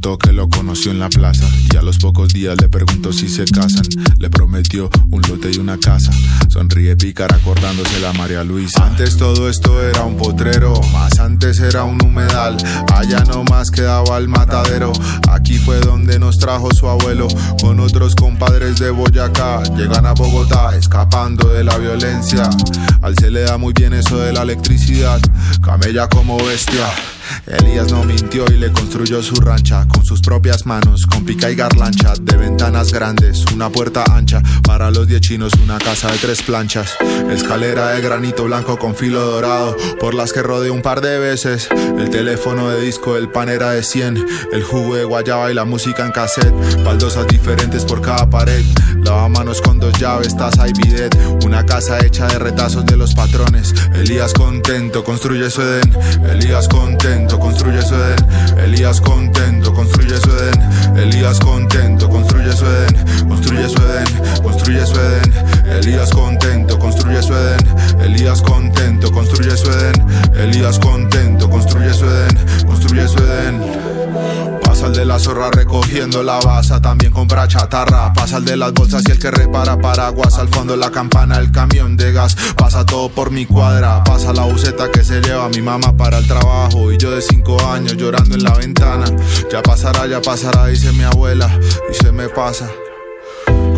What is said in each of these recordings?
que lo conoció en la plaza y a los pocos días le preguntó si se casan. Le prometió un lote y una casa. Sonríe pícara acordándose la María Luisa. Antes todo esto era un potrero, más antes era un humedal. Allá no más quedaba el matadero. Aquí fue donde nos trajo su abuelo con otros compadres de Boyacá. Llegan a Bogotá escapando de la violencia. Al se le da muy bien eso de la electricidad. Camella como bestia. Elías no mintió y le construyó su rancha con sus propias manos, con pica y garlancha, de ventanas grandes, una puerta ancha, para los diez chinos una casa de tres planchas, escalera de granito blanco con filo dorado, por las que rodé un par de veces, el teléfono de disco, el pan era de 100, el jugo de guayaba y la música en cassette, baldosas diferentes por cada pared, lavamanos con dos llaves, taza y bidet, una casa hecha de retazos de los patrones, Elías contento, construye su Edén, Elías contento, construye su Edén. Elías contento, construye su Edén. Elías contento, construye su Edén. Construye su Edén, construye su Edén. Elías contento, construye su Edén. Elías contento, construye su Edén. Elías contento, construye su Edén. Construye su Edén. Pasa el de la zorra recogiendo la baza, también compra chatarra. Pasa el de las bolsas y el que repara paraguas. Al fondo la campana, el camión de gas. Pasa todo por mi cuadra. Pasa la buceta que se lleva mi mamá para el trabajo. Y yo de cinco años llorando en la ventana. Ya pasará, ya pasará, dice mi abuela. Y se me pasa.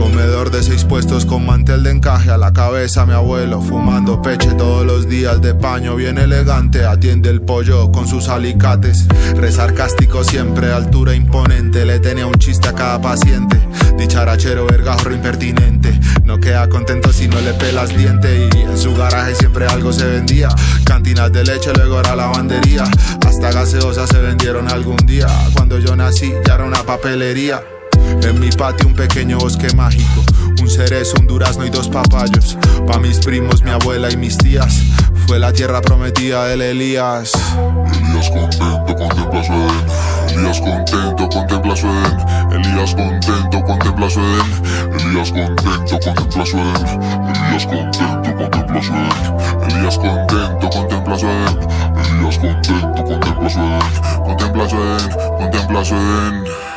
Comedor de seis puestos con mantel de encaje a la cabeza, mi abuelo fumando peche todos los días de paño, bien elegante, atiende el pollo con sus alicates. Re sarcástico siempre, altura imponente, le tenía un chiste a cada paciente. Dicharachero, vergajro impertinente, no queda contento si no le pelas diente y en su garaje siempre algo se vendía. Cantinas de leche, luego era lavandería, hasta gaseosas se vendieron algún día. Cuando yo nací ya era una papelería. En mi patio un pequeño bosque mágico, un cerezo, un durazno y dos papayos. Pa' mis primos, mi abuela y mis tías, fue la tierra prometida del Elías. Elías contento contempla su Edén. Elías contento contempla su Edén. Elías contento contempla su Edén. Elías contento contempla su Edén. Elías contento contempla su Edén. Elías contento contempla su Edén. Elías contento contempla su Edén. Contempla.